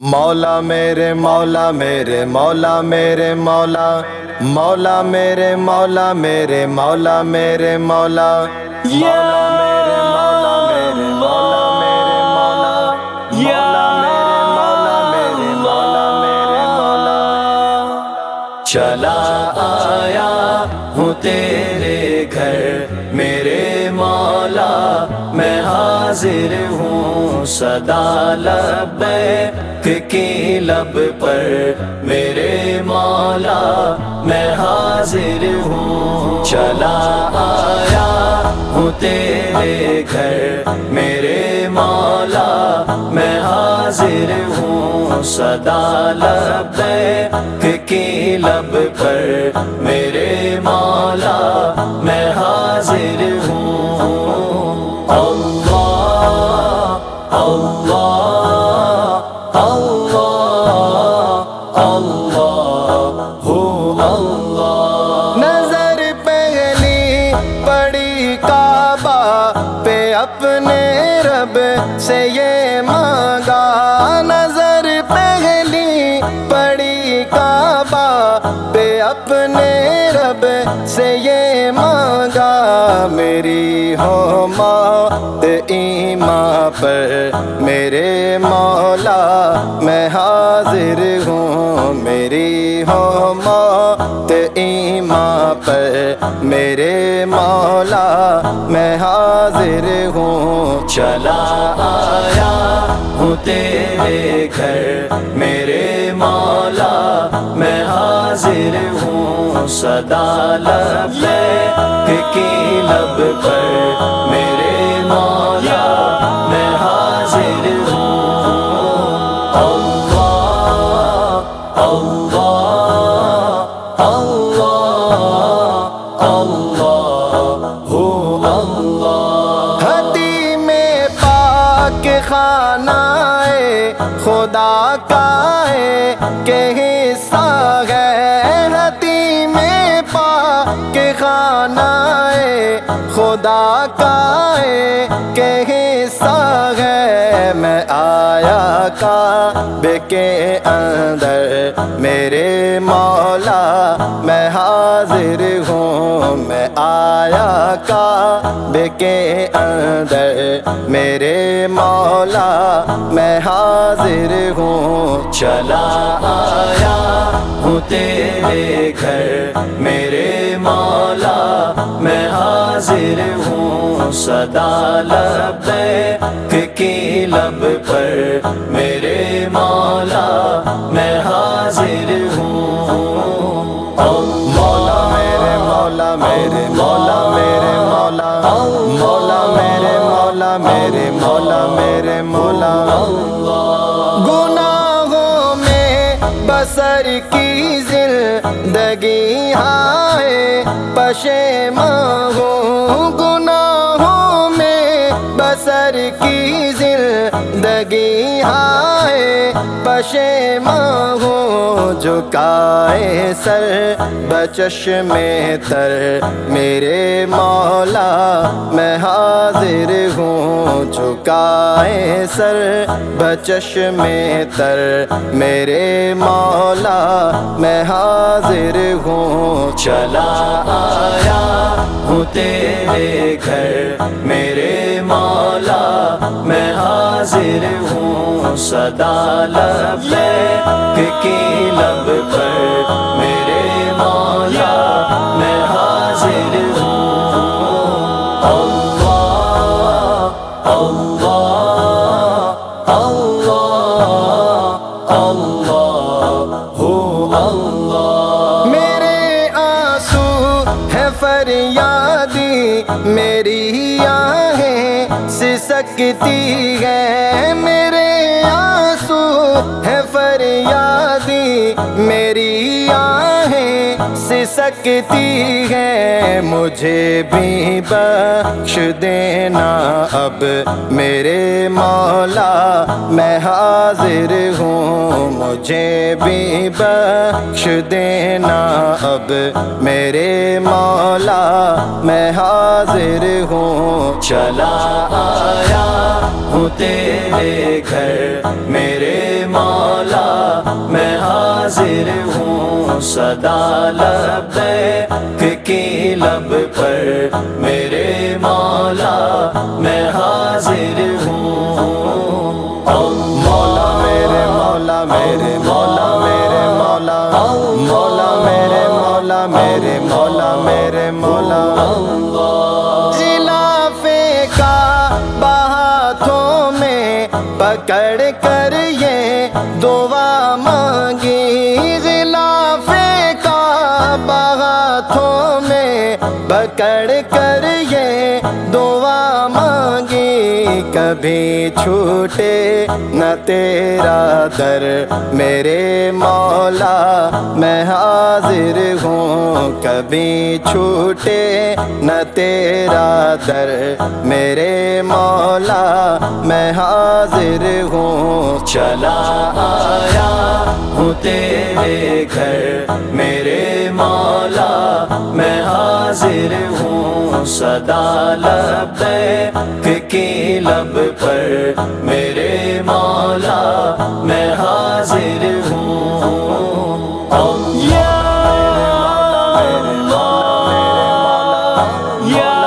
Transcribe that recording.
مولا میرے مولا میرے مولا میرے مولا مولا میرے مولا میرے مولا میرے مولا یا میرے مولا میرے مولا یا میرے مولا میرے مولا چلا آیا ہوں تیرے گھر حاضر ہوں، صدا لبیک کی لب پر میرے مولا میں حاضر ہوں۔ چلا آیا ہوں تیرے گھر، میرے مولا میں حاضر ہوں۔ صدا لبیک کی لب پر میرے مولا میں حاضر ہوں یہ مانگا، نظر پہلی پڑی کعبہ پہ اپنے رب سے یہ مانگا، میری ہو موت ایمان پر میرے مولا میں حاضر ہوں، میری ہو موت ایمان پر میرے مولا میں حاضر ہوں، چلا آیا ہوں تیرے گھر میرے مولا، میں حاضر ہوں صدا لبیک کی لب پر میرے مولا، میں حاضر ہوں۔ اللہ اللہ اللہ۔ خدا کا ہے کہ حصہ ہے ہدی میں پاک خانہ خدا کا ہے کہ حصہ ہے میں آیا کعبے کے اندر میرے مولا میں حاضر کے اندر میرے مولا میں حاضر ہوں۔ چلا آیا ہوں تیرے گھر، میرے مولا میں حاضر ہوں۔ صدا لبیک بسر کی زندگی ہائے پشیماں ہوں گناہوں میں بسر کی زندگی ہائے پشیماں ہوں جھکائے سر بچش میں تر۔ میرے مولا، میں حاضر ہوں جھکائے سر بچش میں تر۔ میرے مولا، میں حاضر ہوں۔ چلا آیا ہوں تیرے گھر۔ میرے میں حاضر ہوں صدا لبیک کی لب پر میرے مولا میں حاضر ہوں۔ اللہ اللہ اللہ ہو اللہ۔ میرے آنسو ہے فریادی، میری آہیں سسکتی ہے۔ میرے آنسو ہے فریادی میری آہیں سسکتی ہے، مجھے بھی بخش دینا۔ اب میرے مولا، میں حاضر ہوں، مجھے بھی بخش دینا۔ اب میرے مولا، میں حاضر ہوں۔ چلا آیا ہوں تیرے گھر، میرے مولا حاضر حاضر ہوں سدا لبیک کی لب پر۔ میرے مولا، میں حاضر ہوں۔ مولا، میرے مولا میرے مولا میرے مولا۔ مولا، میرے مولا میرے مولا میرے مولا۔ خلافے کا بہاتوں میں پکڑ کر کبھی چھوٹے نہ تیرا در میرے مولا میں حاضر ہوں کبھی چھوٹے نہ تیرا در میرے مولا میں حاضر ہوں چلا آیا ہوں تیرے گھر میرے مولا میں حاضر ہوں سدا لبیک کے لب پر میرے مولا میں حاضر ہوں۔ اللہ یا